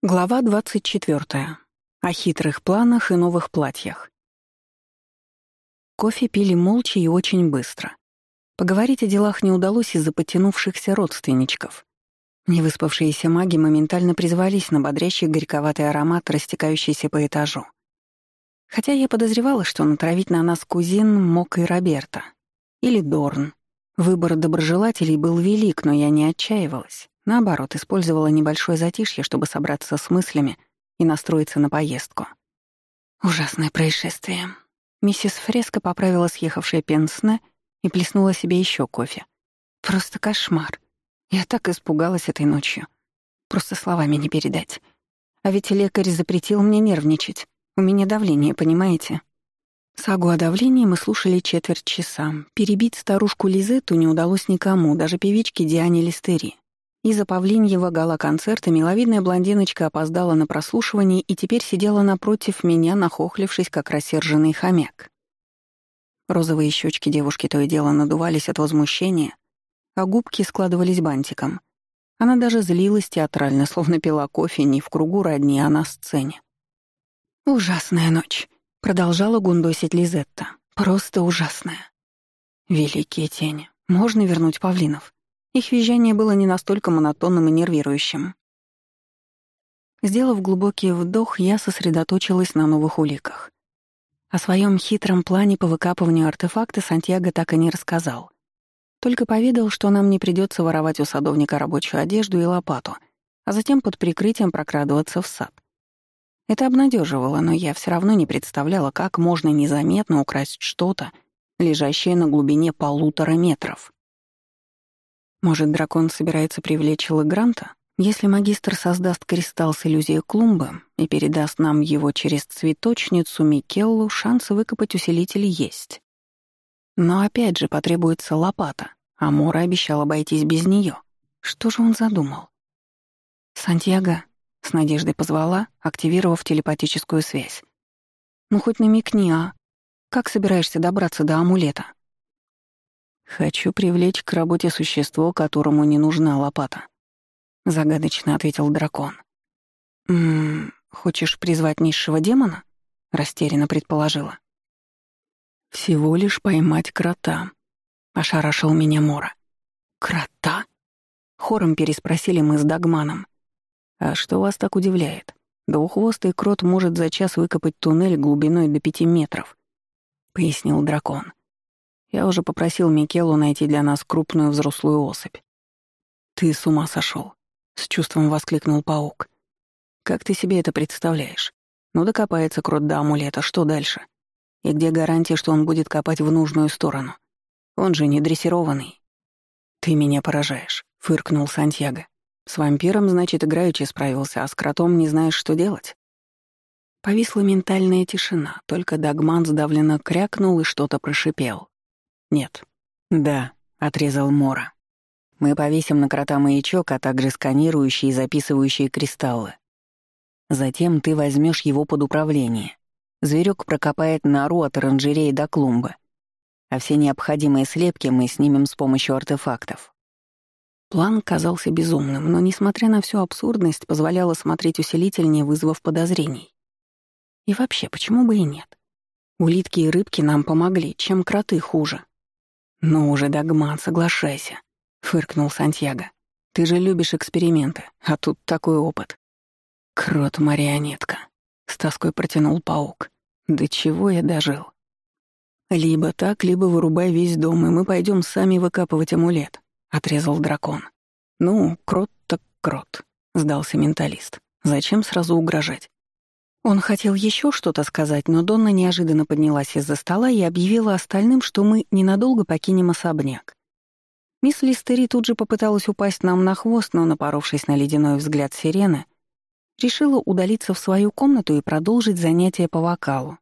Глава 24. О хитрых планах и новых платьях. Кофе пили молча и очень быстро. Поговорить о делах не удалось из-за потянувшихся родственничков. Невыспавшиеся маги моментально призвались на бодрящий горьковатый аромат, растекающийся по этажу. Хотя я подозревала, что натравить на нас кузин мог и Роберта. Или Дорн. Выбор доброжелателей был велик, но я не отчаивалась. Наоборот, использовала небольшое затишье, чтобы собраться с мыслями и настроиться на поездку. Ужасное происшествие. Миссис Фреско поправила съехавшее пенсне и плеснула себе еще кофе. Просто кошмар. Я так испугалась этой ночью. Просто словами не передать. А ведь лекарь запретил мне нервничать. У меня давление, понимаете? Сагу о давлении мы слушали четверть часа. Перебить старушку Лизетту не удалось никому, даже певичке Диане Листери. Из-за Павлиньева гала-концерта миловидная блондиночка опоздала на прослушивание и теперь сидела напротив меня, нахохлившись, как рассерженный хомяк. Розовые щечки девушки то и дело надувались от возмущения, а губки складывались бантиком. Она даже злилась театрально, словно пила кофе не в кругу родни, а на сцене. «Ужасная ночь», — продолжала гундосить Лизетта. «Просто ужасная». «Великие тени. Можно вернуть павлинов?» Их визжание было не настолько монотонным и нервирующим. Сделав глубокий вдох, я сосредоточилась на новых уликах. О своем хитром плане по выкапыванию артефакта Сантьяго так и не рассказал. Только поведал, что нам не придется воровать у садовника рабочую одежду и лопату, а затем под прикрытием прокрадываться в сад. Это обнадеживало, но я все равно не представляла, как можно незаметно украсть что-то, лежащее на глубине полутора метров. Может, дракон собирается привлечь Лагранта? Если магистр создаст кристалл с иллюзией клумбы и передаст нам его через цветочницу Микеллу, шансы выкопать усилитель есть. Но опять же потребуется лопата, а Мора обещал обойтись без нее. Что же он задумал? «Сантьяго», — с надеждой позвала, активировав телепатическую связь. «Ну хоть намекни, а? Как собираешься добраться до амулета?» «Хочу привлечь к работе существо, которому не нужна лопата», — загадочно ответил дракон. «Ммм, хочешь призвать низшего демона?» — растерянно предположила. «Всего лишь поймать крота», — ошарашил меня Мора. «Крота?» — хором переспросили мы с Дагманом. «А что вас так удивляет? Двуххвостый крот может за час выкопать туннель глубиной до пяти метров», — пояснил дракон. Я уже попросил Микелу найти для нас крупную взрослую особь. «Ты с ума сошел, с чувством воскликнул паук. «Как ты себе это представляешь? Ну докопается крот до амулета, что дальше? И где гарантия, что он будет копать в нужную сторону? Он же не дрессированный». «Ты меня поражаешь», — фыркнул Сантьяго. «С вампиром, значит, играючи справился, а с кротом не знаешь, что делать?» Повисла ментальная тишина, только Дагман сдавленно крякнул и что-то прошипел. «Нет». «Да», — отрезал Мора. «Мы повесим на крота маячок, а также сканирующие и записывающие кристаллы. Затем ты возьмешь его под управление. Зверек прокопает нору от оранжереи до клумбы. А все необходимые слепки мы снимем с помощью артефактов». План казался безумным, но, несмотря на всю абсурдность, позволял смотреть усилительнее, вызвав подозрений. И вообще, почему бы и нет? Улитки и рыбки нам помогли, чем кроты хуже. «Ну уже, Дагман, соглашайся», — фыркнул Сантьяго. «Ты же любишь эксперименты, а тут такой опыт». «Крот-марионетка», — с тоской протянул паук. «До чего я дожил?» «Либо так, либо вырубай весь дом, и мы пойдем сами выкапывать амулет», — отрезал дракон. «Ну, крот так крот», — сдался менталист. «Зачем сразу угрожать? Он хотел еще что-то сказать, но Донна неожиданно поднялась из-за стола и объявила остальным, что мы ненадолго покинем особняк. Мисс Листери тут же попыталась упасть нам на хвост, но, напоровшись на ледяной взгляд сирены, решила удалиться в свою комнату и продолжить занятия по вокалу.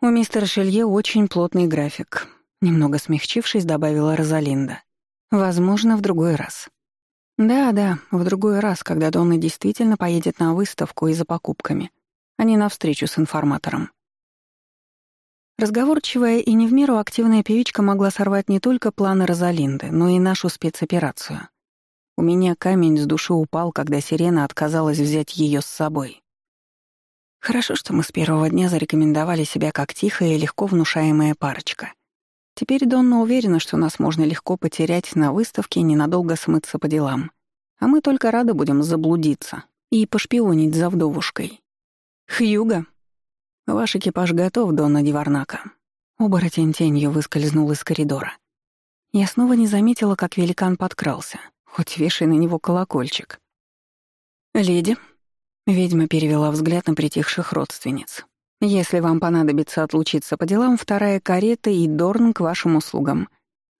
«У мистера Шелье очень плотный график», — немного смягчившись, добавила Розалинда. «Возможно, в другой раз». «Да-да, в другой раз, когда Донна действительно поедет на выставку и за покупками», а не на встречу с информатором. Разговорчивая и не в меру активная певичка могла сорвать не только планы Розалинды, но и нашу спецоперацию. У меня камень с души упал, когда сирена отказалась взять ее с собой. Хорошо, что мы с первого дня зарекомендовали себя как тихая и легко внушаемая парочка. Теперь Донна уверена, что нас можно легко потерять на выставке и ненадолго смыться по делам. А мы только рады будем заблудиться и пошпионить за вдовушкой. «Хьюга!» «Ваш экипаж готов, Донна Диварнака». Оборотень тенью выскользнул из коридора. Я снова не заметила, как великан подкрался, хоть вешай на него колокольчик. «Леди», — ведьма перевела взгляд на притихших родственниц, «если вам понадобится отлучиться по делам, вторая карета и Дорн к вашим услугам.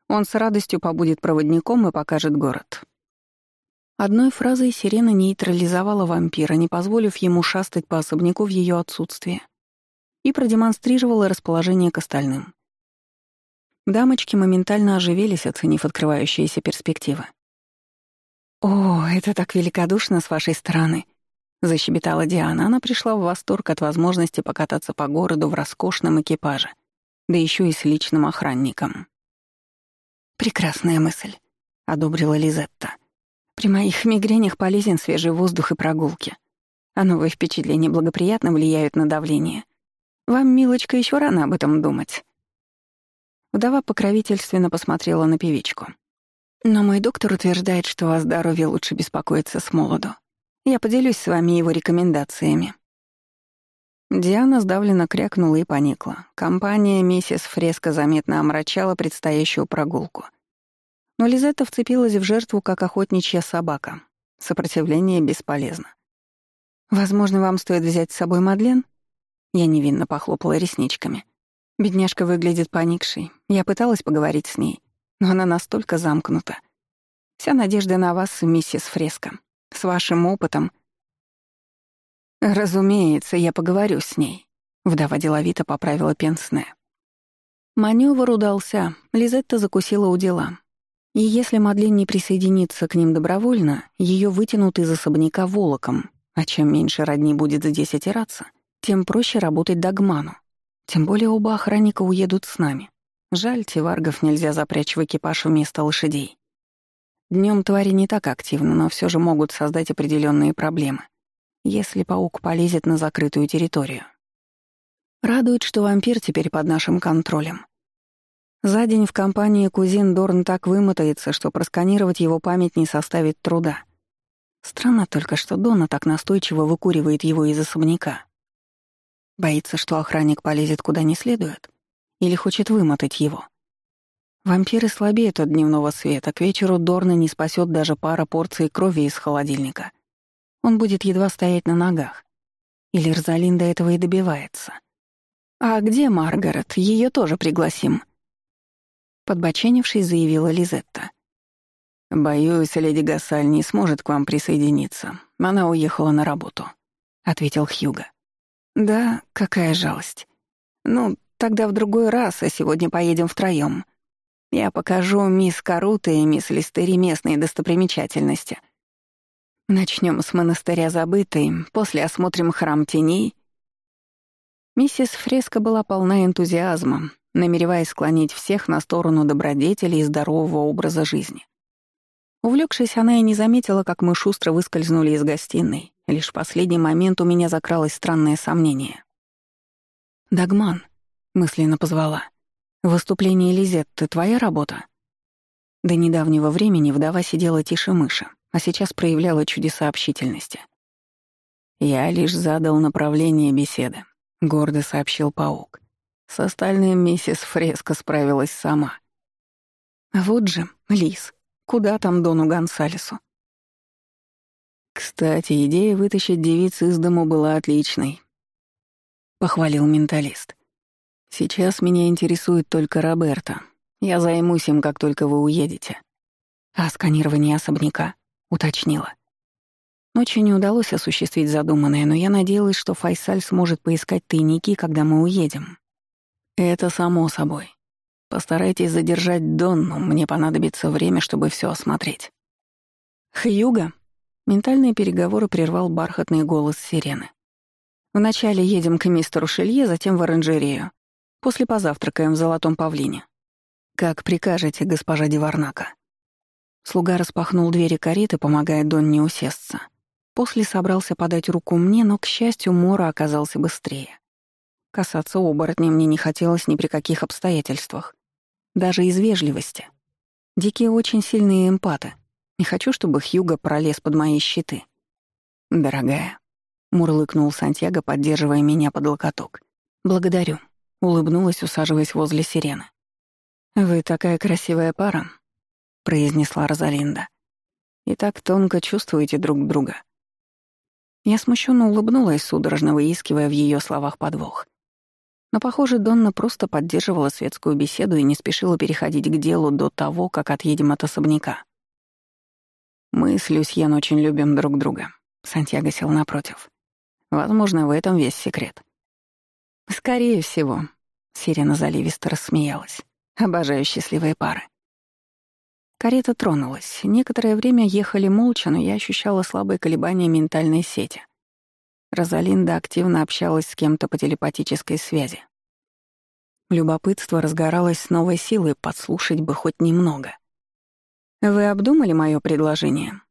Он с радостью побудет проводником и покажет город». Одной фразой сирена нейтрализовала вампира, не позволив ему шастать по особняку в ее отсутствие, и продемонстрировала расположение к остальным. Дамочки моментально оживились, оценив открывающиеся перспективы. «О, это так великодушно с вашей стороны», — защебетала Диана. Она пришла в восторг от возможности покататься по городу в роскошном экипаже, да еще и с личным охранником. «Прекрасная мысль», — одобрила Лизетта. При моих мигренях полезен свежий воздух и прогулки. А новые впечатления благоприятно влияют на давление. Вам, милочка, еще рано об этом думать. Вдова покровительственно посмотрела на певичку. Но мой доктор утверждает, что о здоровье лучше беспокоиться с молоду. Я поделюсь с вами его рекомендациями. Диана сдавленно крякнула и поникла. Компания миссис Фреско заметно омрачала предстоящую прогулку — но Лизетта вцепилась в жертву, как охотничья собака. Сопротивление бесполезно. «Возможно, вам стоит взять с собой Мадлен?» Я невинно похлопала ресничками. Бедняжка выглядит поникшей. Я пыталась поговорить с ней, но она настолько замкнута. Вся надежда на вас, миссис Фреско. С вашим опытом. Разумеется, я поговорю с ней. Вдова деловито поправила пенсне. Манёвр удался. Лизетта закусила у дела. И если Мадлен не присоединится к ним добровольно, ее вытянут из особняка волоком, а чем меньше родни будет здесь отираться, тем проще работать догману. Тем более оба охранника уедут с нами. Жаль, теваргов нельзя запрячь в экипаж вместо лошадей. Днем твари не так активны, но все же могут создать определенные проблемы, если паук полезет на закрытую территорию. Радует, что вампир теперь под нашим контролем. За день в компании кузин Дорн так вымотается, что просканировать его память не составит труда. Странно только, что Дона так настойчиво выкуривает его из особняка. Боится, что охранник полезет куда не следует? Или хочет вымотать его? Вампиры слабеют от дневного света, к вечеру Дорна не спасет даже пара порций крови из холодильника. Он будет едва стоять на ногах. Или Розалинда этого и добивается. «А где Маргарет? Ее тоже пригласим», подбоченившись, заявила Лизетта. «Боюсь, леди Гассаль не сможет к вам присоединиться. Она уехала на работу», — ответил Хьюга. «Да, какая жалость. Ну, тогда в другой раз, а сегодня поедем втроём. Я покажу мисс Карута и мисс Листери местные достопримечательности. Начнём с монастыря забытой, после осмотрим храм теней». Миссис Фреско была полна энтузиазма, намереваясь склонить всех на сторону добродетели и здорового образа жизни. Увлекшись, она и не заметила, как мы шустро выскользнули из гостиной. Лишь в последний момент у меня закралось странное сомнение. «Дагман», — мысленно позвала, — «выступление Лизетты — твоя работа?» До недавнего времени вдова сидела тише мыши, а сейчас проявляла чудеса общительности. «Я лишь задал направление беседы», — гордо сообщил паук. С остальным миссис Фреско справилась сама. Вот же, Лис, куда там Дону Гонсалесу? Кстати, идея вытащить девиц из дому была отличной. Похвалил менталист. Сейчас меня интересует только Роберта. Я займусь им, как только вы уедете. А сканирование особняка? Уточнила. Ночью не удалось осуществить задуманное, но я надеялась, что Файсаль сможет поискать тайники, когда мы уедем. Это само собой. Постарайтесь задержать Донну, мне понадобится время, чтобы все осмотреть. Хьюга. Ментальные переговоры прервал бархатный голос сирены. Вначале едем к мистеру Шелье, затем в оранжерею. После позавтракаем в Золотом Павлине. Как прикажете, госпожа Диварнака. Слуга распахнул двери кареты, помогая Донне усесться. После собрался подать руку мне, но, к счастью, Мора оказался быстрее. Касаться оборотня мне не хотелось ни при каких обстоятельствах. Даже из вежливости. Дикие очень сильные эмпаты. Не хочу, чтобы Хьюго пролез под мои щиты. «Дорогая», — мурлыкнул Сантьяго, поддерживая меня под локоток. «Благодарю», — улыбнулась, усаживаясь возле сирены. «Вы такая красивая пара», — произнесла Розалинда. «И так тонко чувствуете друг друга». Я смущенно улыбнулась, судорожно выискивая в ее словах подвох. Но, похоже, Донна просто поддерживала светскую беседу и не спешила переходить к делу до того, как отъедем от особняка. «Мы с Люсьен очень любим друг друга», — Сантьяго сел напротив. «Возможно, в этом весь секрет». «Скорее всего», — Сирена заливисто рассмеялась. «Обожаю счастливые пары». Карета тронулась. Некоторое время ехали молча, но я ощущала слабые колебания ментальной сети. Розалинда активно общалась с кем-то по телепатической связи. Любопытство разгоралось с новой силой, подслушать бы хоть немного. «Вы обдумали мое предложение?»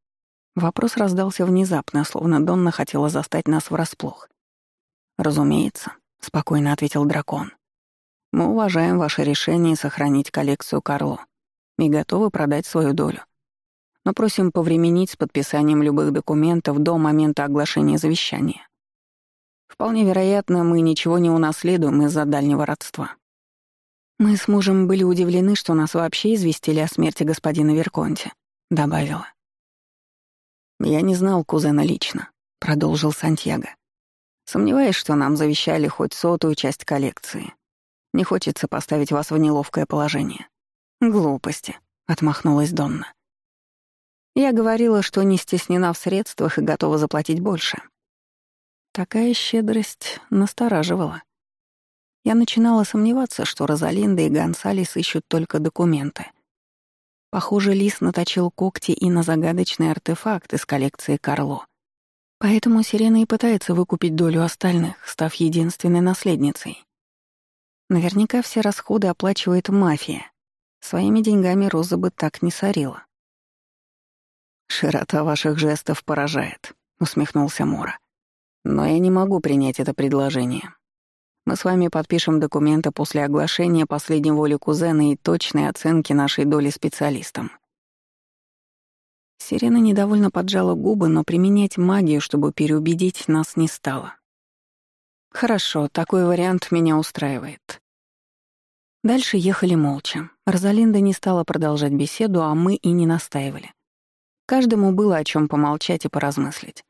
Вопрос раздался внезапно, словно Донна хотела застать нас врасплох. «Разумеется», — спокойно ответил дракон. «Мы уважаем ваше решение сохранить коллекцию Карло и готовы продать свою долю. Но просим повременить с подписанием любых документов до момента оглашения завещания. Вполне вероятно, мы ничего не унаследуем из-за дальнего родства. Мы с мужем были удивлены, что нас вообще известили о смерти господина Верконте, добавила. Я не знал кузена лично, продолжил Сантьяго. Сомневаюсь, что нам завещали хоть сотую часть коллекции. Не хочется поставить вас в неловкое положение. «Глупости», — отмахнулась Донна. «Я говорила, что не стеснена в средствах и готова заплатить больше». Такая щедрость настораживала. Я начинала сомневаться, что Розалинда и Гонсалес ищут только документы. Похоже, Лис наточил когти и на загадочный артефакт из коллекции Карло. Поэтому Сирена и пытается выкупить долю остальных, став единственной наследницей. Наверняка все расходы оплачивает мафия, Своими деньгами Роза бы так не сорила. «Широта ваших жестов поражает», — усмехнулся Мора. «Но я не могу принять это предложение. Мы с вами подпишем документы после оглашения последней воли кузена и точной оценки нашей доли специалистам». Сирена недовольно поджала губы, но применять магию, чтобы переубедить нас, не стала. «Хорошо, такой вариант меня устраивает. Дальше ехали молча. Розалинда не стала продолжать беседу, а мы и не настаивали. Каждому было о чем помолчать и поразмыслить.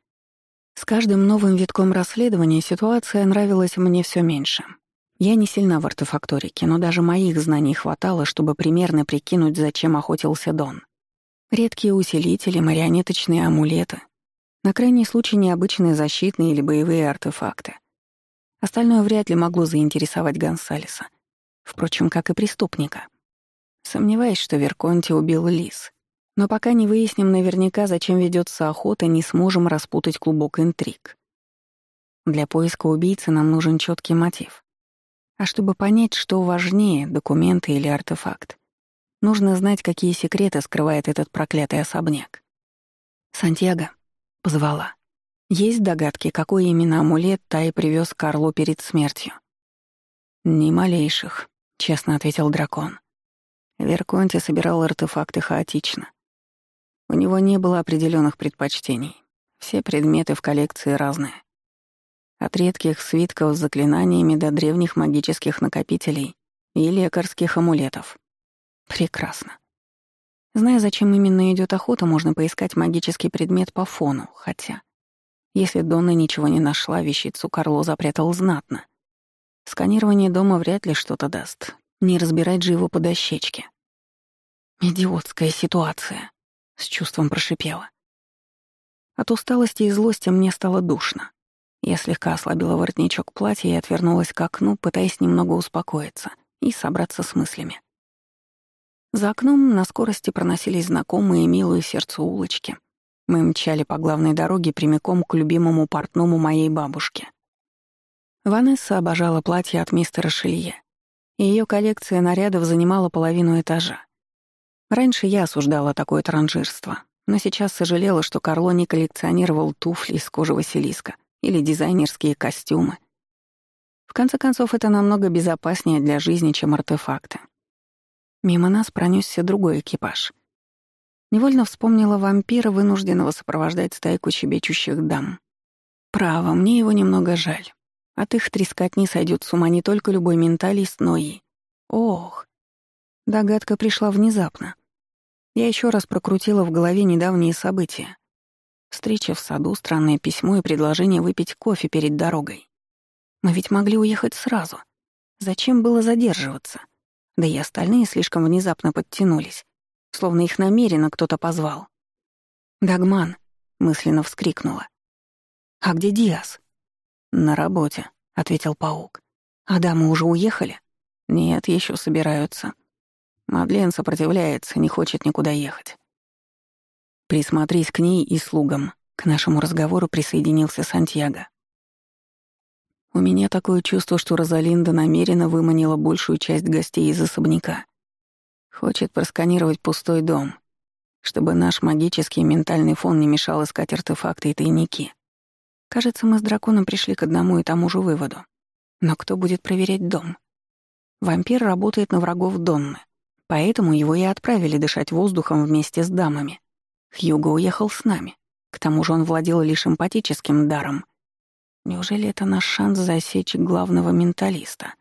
С каждым новым витком расследования ситуация нравилась мне все меньше. Я не сильна в артефакторике, но даже моих знаний хватало, чтобы примерно прикинуть, зачем охотился Дон. Редкие усилители, марионеточные амулеты. На крайний случай необычные защитные или боевые артефакты. Остальное вряд ли могло заинтересовать Гонсалеса — Впрочем, как и преступника. Сомневаюсь, что Верконти убил лис. Но пока не выясним наверняка, зачем ведется охота, не сможем распутать клубок интриг. Для поиска убийцы нам нужен четкий мотив. А чтобы понять, что важнее, документы или артефакт, нужно знать, какие секреты скрывает этот проклятый особняк. «Сантьяго», — позвала. «Есть догадки, какой именно амулет Тай привез Карлу перед смертью?» «Ни малейших», честно ответил дракон. Верконти собирал артефакты хаотично. У него не было определенных предпочтений. Все предметы в коллекции разные. От редких свитков с заклинаниями до древних магических накопителей и лекарских амулетов. Прекрасно. Зная, зачем именно идет охота, можно поискать магический предмет по фону, хотя... Если Донна ничего не нашла, вещицу Карло запрятал знатно. Сканирование дома вряд ли что-то даст. Не разбирать же его по дощечке. «Идиотская ситуация», — с чувством прошипела. От усталости и злости мне стало душно. Я слегка ослабила воротничок платья и отвернулась к окну, пытаясь немного успокоиться и собраться с мыслями. За окном на скорости проносились знакомые милые сердцу улочки. Мы мчали по главной дороге прямиком к любимому портному моей бабушки. Ванесса обожала платье от мистера Шилье. Ее коллекция нарядов занимала половину этажа. Раньше я осуждала такое транжирство, но сейчас сожалела, что Карло не коллекционировал туфли из кожи Василиска или дизайнерские костюмы. В конце концов, это намного безопаснее для жизни, чем артефакты. Мимо нас пронесся другой экипаж. Невольно вспомнила вампира, вынужденного сопровождать стайку щебечущих дам. Право, мне его немного жаль. От их трескотни сойдет с ума не только любой менталист, но и... Ох! Догадка пришла внезапно. Я еще раз прокрутила в голове недавние события. Встреча в саду, странное письмо и предложение выпить кофе перед дорогой. Мы ведь могли уехать сразу. Зачем было задерживаться? Да и остальные слишком внезапно подтянулись, словно их намеренно кто-то позвал. «Дагман!» — мысленно вскрикнула. «А где Диас?» «На работе», — ответил паук. «А дамы уже уехали?» «Нет, еще собираются. Мадлен сопротивляется, не хочет никуда ехать. Присмотрись к ней и слугам. К нашему разговору присоединился Сантьяго. У меня такое чувство, что Розалинда намеренно выманила большую часть гостей из особняка. Хочет просканировать пустой дом, чтобы наш магический и ментальный фон не мешал искать артефакты и тайники. Кажется, мы с драконом пришли к одному и тому же выводу. Но кто будет проверять дом? Вампир работает на врагов Донны. Поэтому его и отправили дышать воздухом вместе с дамами. Хьюго уехал с нами. К тому же он владел лишь эмпатическим даром. Неужели это наш шанс засечь главного менталиста?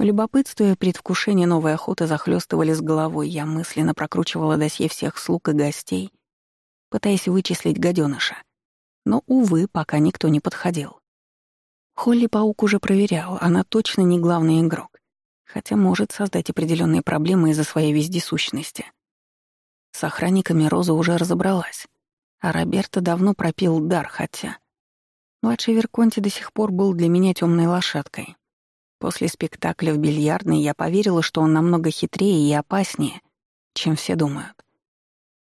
Любопытствуя предвкушение новой охоты захлестывали с головой, я мысленно прокручивала досье всех слуг и гостей, пытаясь вычислить гаденыша. Но, увы, пока никто не подходил. Холли Паук уже проверял, она точно не главный игрок хотя может создать определенные проблемы из-за своей вездесущности. С охранниками Роза уже разобралась, а Роберто давно пропил дар, хотя... Младший Верконти до сих пор был для меня темной лошадкой. После спектакля в бильярдной я поверила, что он намного хитрее и опаснее, чем все думают.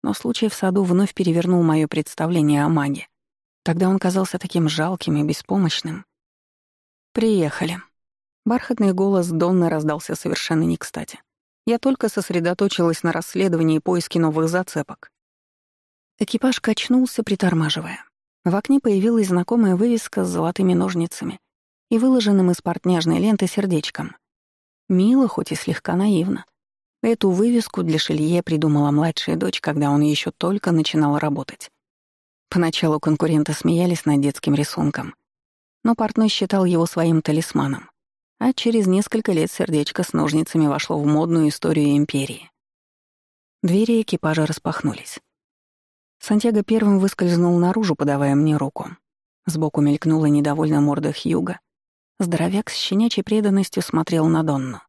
Но случай в саду вновь перевернул мое представление о маге. Тогда он казался таким жалким и беспомощным. «Приехали», Бархатный голос Донны раздался совершенно не кстати. Я только сосредоточилась на расследовании и поиске новых зацепок. Экипаж качнулся, притормаживая. В окне появилась знакомая вывеска с золотыми ножницами и выложенным из портняжной ленты сердечком. Мило, хоть и слегка наивно. Эту вывеску для Шелье придумала младшая дочь, когда он еще только начинал работать. Поначалу конкуренты смеялись над детским рисунком, но портной считал его своим талисманом а через несколько лет сердечко с ножницами вошло в модную историю империи. Двери экипажа распахнулись. Сантьяго первым выскользнул наружу, подавая мне руку. Сбоку мелькнула недовольная морда Хьюга. Здоровяк с щенячьей преданностью смотрел на Донну.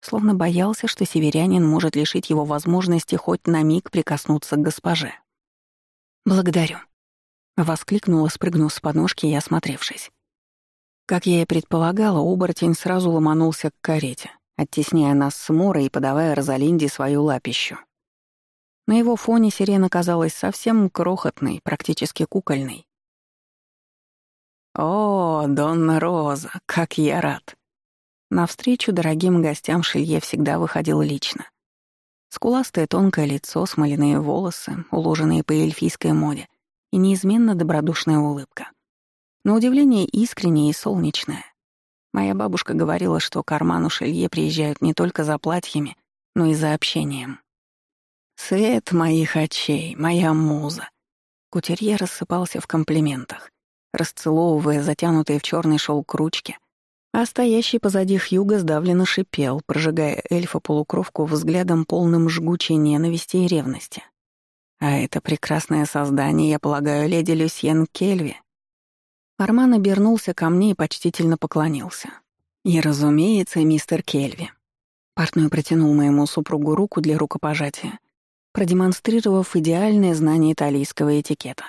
Словно боялся, что северянин может лишить его возможности хоть на миг прикоснуться к госпоже. «Благодарю», — воскликнула, спрыгнув с подножки и осмотревшись. Как я и предполагала, оборотень сразу ломанулся к карете, оттесняя нас с Морой и подавая Розалинде свою лапищу. На его фоне сирена казалась совсем крохотной, практически кукольной. «О, Донна Роза, как я рад!» Навстречу дорогим гостям Шилье всегда выходил лично. Скуластое тонкое лицо, смоляные волосы, уложенные по эльфийской моде, и неизменно добродушная улыбка. На удивление искренняя и солнечная. Моя бабушка говорила, что к Арману Шелье приезжают не только за платьями, но и за общением. «Свет моих очей, моя муза!» Кутерье рассыпался в комплиментах, расцеловывая затянутые в черный шелк ручки, а стоящий позади Хьюга сдавленно шипел, прожигая эльфа-полукровку взглядом полным жгучей ненависти и ревности. А это прекрасное создание, я полагаю, леди Люсьен Кельви, Арман обернулся ко мне и почтительно поклонился. И, разумеется, мистер Кельви. Портной протянул моему супругу руку для рукопожатия, продемонстрировав идеальное знание итальянского этикета.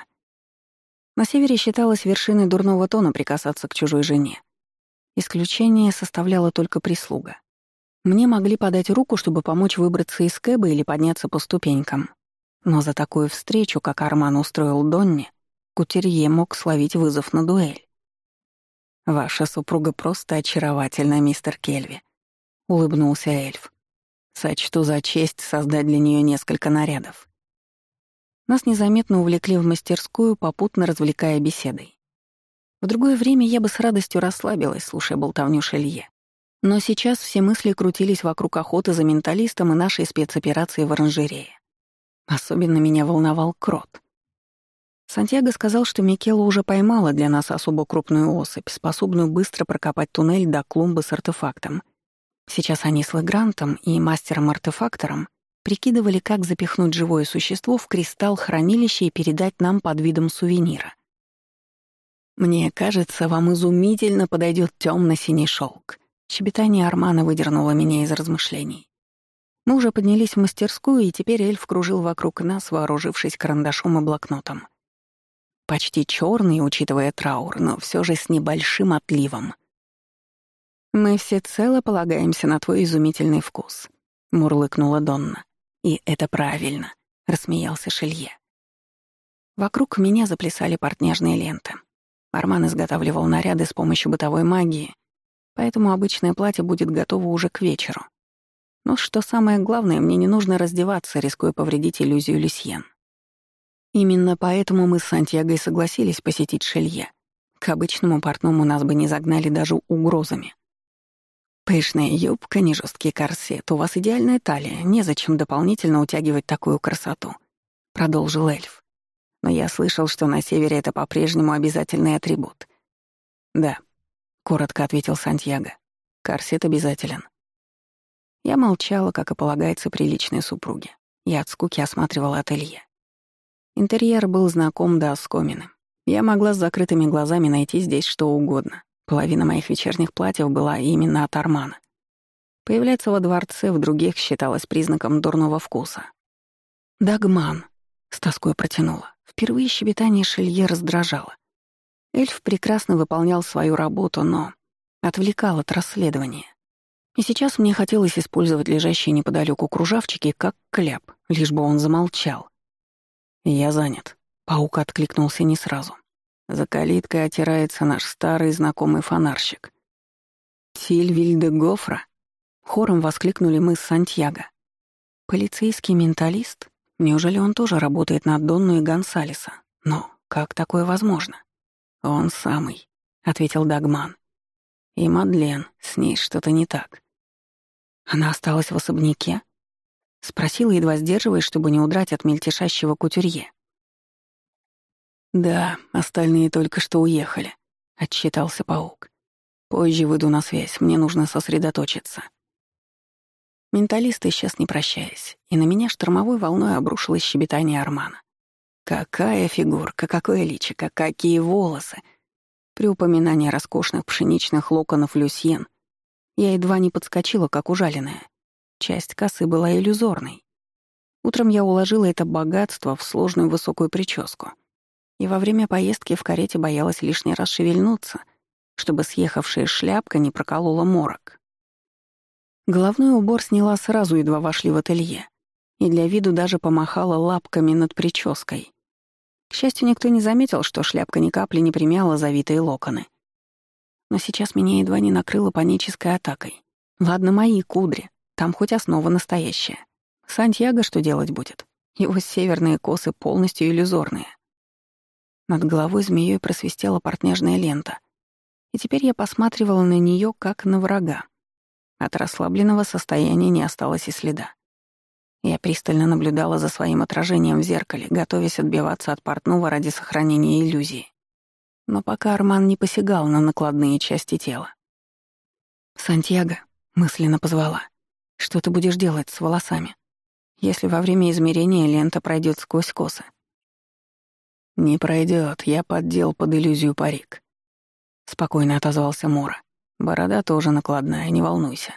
На севере считалось вершиной дурного тона прикасаться к чужой жене. Исключение составляла только прислуга. Мне могли подать руку, чтобы помочь выбраться из кэба или подняться по ступенькам. Но за такую встречу, как Арман устроил Донне, Кутерье мог словить вызов на дуэль. «Ваша супруга просто очаровательна, мистер Кельви», — улыбнулся эльф. Сочту за честь создать для нее несколько нарядов. Нас незаметно увлекли в мастерскую, попутно развлекая беседой. В другое время я бы с радостью расслабилась, слушая болтовню Шелье. Но сейчас все мысли крутились вокруг охоты за менталистом и нашей спецоперации в оранжерее. Особенно меня волновал крот. Сантьяго сказал, что Микела уже поймала для нас особо крупную особь, способную быстро прокопать туннель до клумбы с артефактом. Сейчас они с Легрантом и мастером-артефактором прикидывали, как запихнуть живое существо в кристалл хранилища и передать нам под видом сувенира. «Мне кажется, вам изумительно подойдет темно-синий шелк. Щебетание Армана выдернуло меня из размышлений. Мы уже поднялись в мастерскую, и теперь эльф кружил вокруг нас, вооружившись карандашом и блокнотом. Почти черный, учитывая траур, но все же с небольшим отливом. «Мы всецело полагаемся на твой изумительный вкус», — мурлыкнула Донна. «И это правильно», — рассмеялся Шелье. Вокруг меня заплясали портняжные ленты. Арман изготавливал наряды с помощью бытовой магии, поэтому обычное платье будет готово уже к вечеру. Но что самое главное, мне не нужно раздеваться, рискуя повредить иллюзию Люсьен. Именно поэтому мы с Сантьягой согласились посетить Шелье. К обычному портному нас бы не загнали даже угрозами. Пышная юбка, не жесткий корсет, у вас идеальная талия, незачем дополнительно утягивать такую красоту», — продолжил эльф. «Но я слышал, что на севере это по-прежнему обязательный атрибут». «Да», — коротко ответил Сантьяго. «Корсет обязателен». Я молчала, как и полагается приличной супруге. Я от скуки осматривала ателье. Интерьер был знаком до оскомины. Я могла с закрытыми глазами найти здесь что угодно. Половина моих вечерних платьев была именно от Армана. Появляться во дворце в других считалось признаком дурного вкуса. «Дагман», — с тоской протянула. Впервые щебетание Шелье раздражало. Эльф прекрасно выполнял свою работу, но отвлекал от расследования. И сейчас мне хотелось использовать лежащие неподалеку кружавчики как кляп, лишь бы он замолчал. «Я занят», — паук откликнулся не сразу. За калиткой отирается наш старый знакомый фонарщик. «Тильвиль де Гофра?» — хором воскликнули мы с Сантьяго. «Полицейский менталист? Неужели он тоже работает на Донну и Гонсалеса? Но как такое возможно?» «Он самый», — ответил Дагман. «И Мадлен, с ней что-то не так». «Она осталась в особняке?» — спросила, едва сдерживаясь, чтобы не удрать от мельтешащего кутюрье. «Да, остальные только что уехали», — отчитался паук. «Позже выйду на связь, мне нужно сосредоточиться». Менталист исчез не прощаясь, и на меня штормовой волной обрушилось щебетание Армана. Какая фигурка, какое личико, какие волосы! При упоминании роскошных пшеничных локонов Люсьен я едва не подскочила, как ужаленная. Часть косы была иллюзорной. Утром я уложила это богатство в сложную высокую прическу и во время поездки в карете боялась лишний раз шевельнуться, чтобы съехавшая шляпка не проколола морок. Головной убор сняла сразу, едва вошли в ателье, и для виду даже помахала лапками над прической. К счастью, никто не заметил, что шляпка ни капли не примяла завитые локоны. Но сейчас меня едва не накрыло панической атакой. Ладно, мои кудри, там хоть основа настоящая. Сантьяго что делать будет? Его северные косы полностью иллюзорные. Над головой змеей просвистела портняжная лента. И теперь я посматривала на нее как на врага. От расслабленного состояния не осталось и следа. Я пристально наблюдала за своим отражением в зеркале, готовясь отбиваться от портного ради сохранения иллюзии. Но пока Арман не посягал на накладные части тела. «Сантьяго», — мысленно позвала, — «что ты будешь делать с волосами, если во время измерения лента пройдет сквозь косы?» «Не пройдет, я поддел под иллюзию парик», — спокойно отозвался Мора. «Борода тоже накладная, не волнуйся».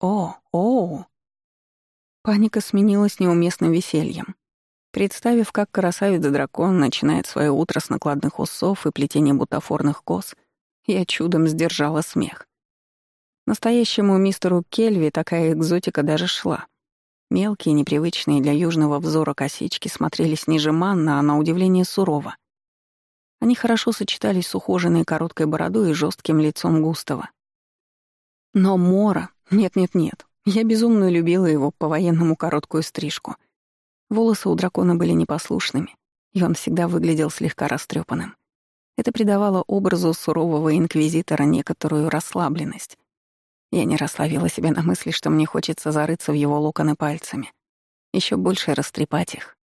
«О, о!» Паника сменилась неуместным весельем. Представив, как красавец-дракон начинает свое утро с накладных усов и плетения бутафорных кос, я чудом сдержала смех. Настоящему мистеру Кельви такая экзотика даже шла. Мелкие, непривычные для южного взора косички смотрелись не жеманно, а на удивление сурово. Они хорошо сочетались с ухоженной короткой бородой и жестким лицом Густава. Но Мора... Нет-нет-нет, Я безумно любила его по-военному короткую стрижку. Волосы у дракона были непослушными, и он всегда выглядел слегка растрепанным. Это придавало образу сурового инквизитора некоторую расслабленность. Я не расслабила себя на мысли, что мне хочется зарыться в его локоны пальцами, еще больше растрепать их.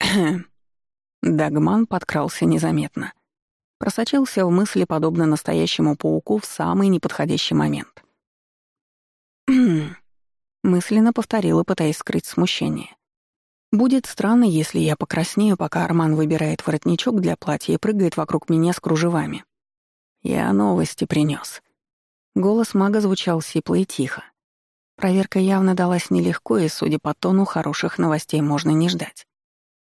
Дагман подкрался незаметно. Просочился в мысли, подобно настоящему пауку, в самый неподходящий момент. Мысленно повторила, пытаясь скрыть смущение. Будет странно, если я покраснею, пока Арман выбирает воротничок для платья и прыгает вокруг меня с кружевами. Я новости принес. Голос мага звучал сипло и тихо. Проверка явно далась нелегко, и, судя по тону, хороших новостей можно не ждать.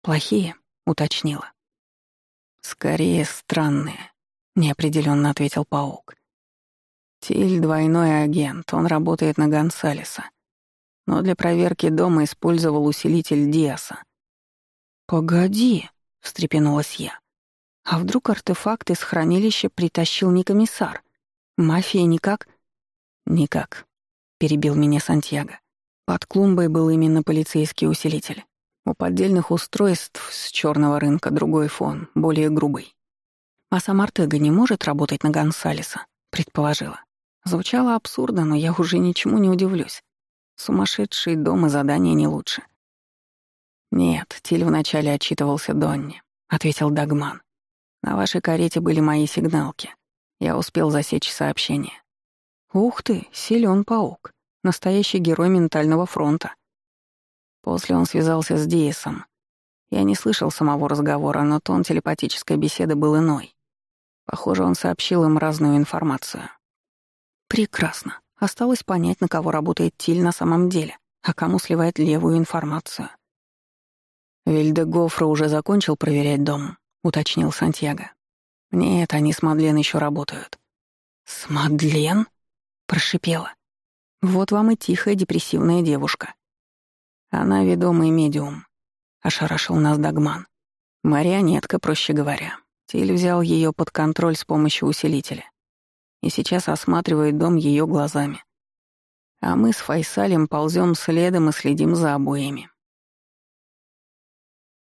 «Плохие?» — уточнила. «Скорее странные», — неопределенно ответил паук. «Тиль — двойной агент, он работает на Гонсалеса. Но для проверки дома использовал усилитель Диаса». «Погоди», — встрепенулась я. «А вдруг артефакт из хранилища притащил не комиссар? Мафия никак?» «Никак», — перебил меня Сантьяго. Под клумбой был именно полицейский усилитель. У поддельных устройств с черного рынка другой фон, более грубый. А сам Артега не может работать на Гонсалеса, предположила. Звучало абсурдно, но я уже ничему не удивлюсь. Сумасшедший дом и задание не лучше. «Нет, Тиль вначале отчитывался Донни», — ответил Дагман. «На вашей карете были мои сигналки. Я успел засечь сообщение». «Ух ты, силен паук. Настоящий герой ментального фронта. После он связался с Диесом. Я не слышал самого разговора, но тон телепатической беседы был иной. Похоже, он сообщил им разную информацию. Прекрасно. Осталось понять, на кого работает Тиль на самом деле, а кому сливает левую информацию. «Вильде Гофра уже закончил проверять дом», — уточнил Сантьяго. «Нет, они с Мадлен еще работают». «С Мадлен?» — прошипела. «Вот вам и тихая депрессивная девушка. Она ведомый медиум. Ошарашил нас Дагман. Марионетка, проще говоря. Тиль взял ее под контроль с помощью усилителя. И сейчас осматривает дом ее глазами. А мы с Файсалем ползем следом и следим за обоими.